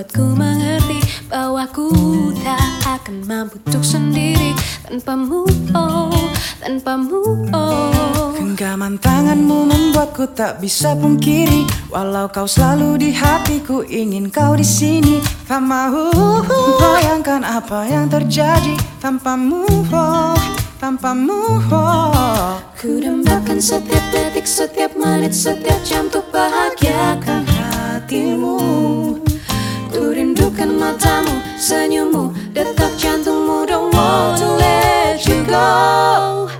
membuatku mengerti Bahwa ku tak akan mampu untuk sendiri Tanpamu, oh, tanpamu, oh Genggaman tanganmu membuatku tak bisa pungkiri. Walau kau selalu di hatiku ingin kau di sini. Tak mau bayangkan apa yang terjadi Tanpamu, oh, tanpamu, oh. Ku dambakan setiap detik, setiap menit, setiap jam Untuk bahagiakan hatimu matamu, senyummu, detak jantungmu Don't want to let you go.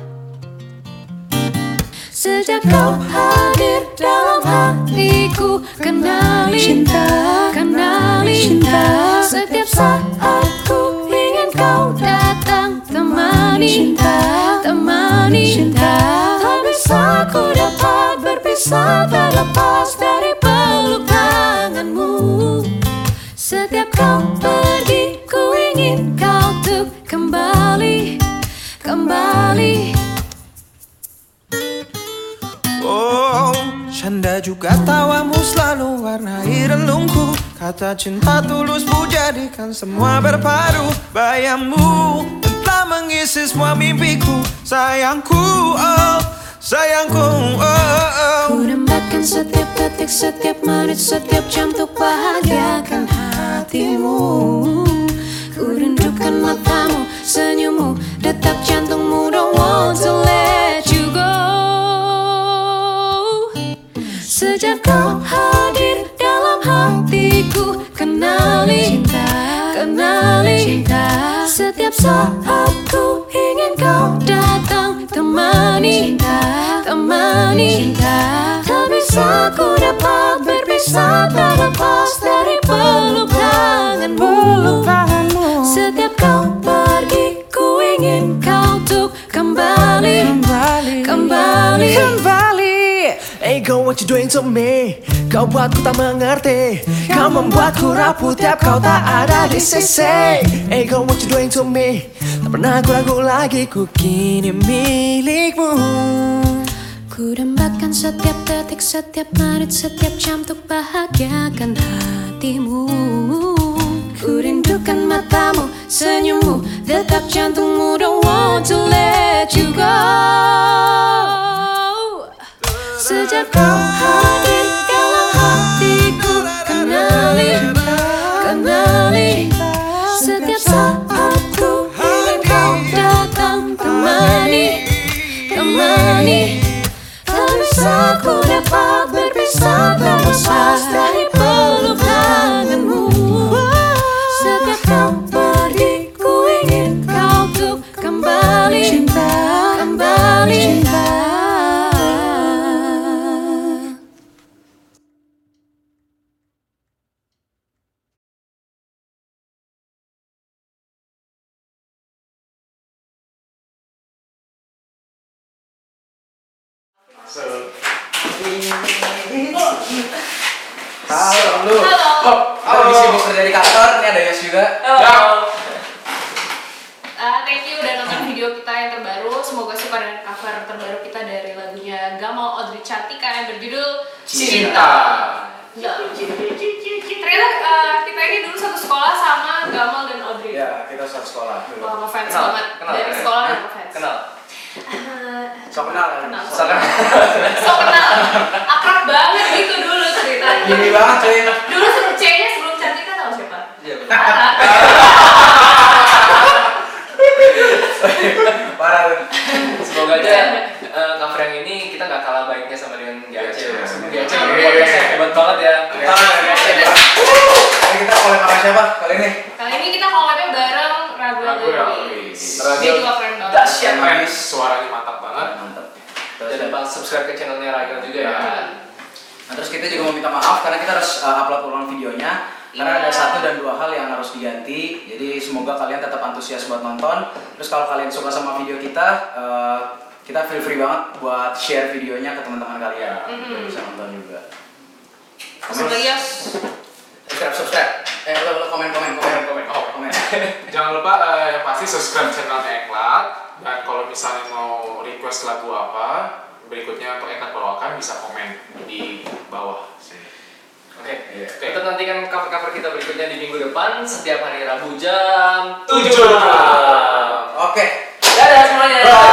Sejak kau hadir dalam hatiku Kenali cinta, kenali cinta. Setiap saat ku ingin kau datang Temani cinta, temani cinta. Tak bisa ku dapat berpisah terlepas dari kau pergi ku ingin kau untuk kembali, kembali. Oh, canda juga tawamu selalu warnai relungku. Kata cinta tulus ku jadikan semua berpadu Bayangmu telah mengisi semua mimpiku. Sayangku, oh, sayangku, oh, oh. Ku setiap detik, setiap menit, setiap jam Untuk bahagiakan hatimu. Ku rindukan matamu, senyummu, detak jantungmu Don't want to let you go. Sejak kau hadir dalam hatiku Kenali cinta, kenali. cinta. Setiap saat ku ingin kau datang Temani cinta, temani. cinta what you doing to me? Kau buatku tak mengerti. Kau membuatku rapuh tiap kau tak ada di sisi. Hey girl, what you doing to me? Tak pernah aku ragu lagi, ku kini milikmu. Ku dambakan setiap detik, setiap menit, setiap jam Untuk bahagiakan hatimu. Ku rindukan matamu, senyummu, detak jantungmu Don't want to Sejak kau hadir Halo lu. Halo. Halo. Lagi sibuk kerja di kantor, ini ada Yos juga. Halo. Uh, thank you udah nonton video kita yang terbaru. Semoga suka dengan cover terbaru kita dari lagunya Gamal Audrey Cantika yang berjudul Cinta. Ya. Ternyata uh, kita ini dulu satu sekolah sama Gamal dan Audrey. Ya, kita satu sekolah dulu. Ngefans Kenal, banget. kenal, Dari ya? sekolah udah ngefans. Kenal. Uh, So kenal kan? So kenal. so kenal. Akrab banget gitu dulu ceritanya. Gini banget cuy. Dulu sebelum C-nya sebelum Cantika tahu siapa? Iya. Parah. Parah lu. Semoga aja eh, cover yang ini kita nggak kalah baiknya sama dengan GAC. Iya. GAC Iya. hebat banget ya. Kita collab sama siapa kali ini? Kali ini kita collabnya bareng Ragu Ragu Ragu. Ragu. Dahsyat. Keren, suaranya mantap banget. Mantap. Jangan lupa subscribe ke channelnya Ragil juga ya. Nah, terus kita juga mau minta maaf karena kita harus uh, upload ulang videonya karena ada Iya. satu dan dua hal yang harus diganti. Jadi semoga kalian tetap antusias buat nonton. Terus kalau kalian suka sama video kita, uh, kita feel free banget buat share videonya ke teman-teman kalian. Biar bisa nonton juga. Semoga Yos. Subscribe, subscribe. Eh, lo, lo komen, komen, komen, komen, Oh. komen. Jangan lupa eh, yang pasti subscribe channel Eklat dan kalau misalnya mau request lagu apa berikutnya untuk Eklat bawakan bisa komen di bawah sini. Oke, Iya. Oke. kita nantikan cover-cover kita berikutnya di minggu depan setiap hari Rabu jam Tujuh malam. Oke. Dadah semuanya. Bye.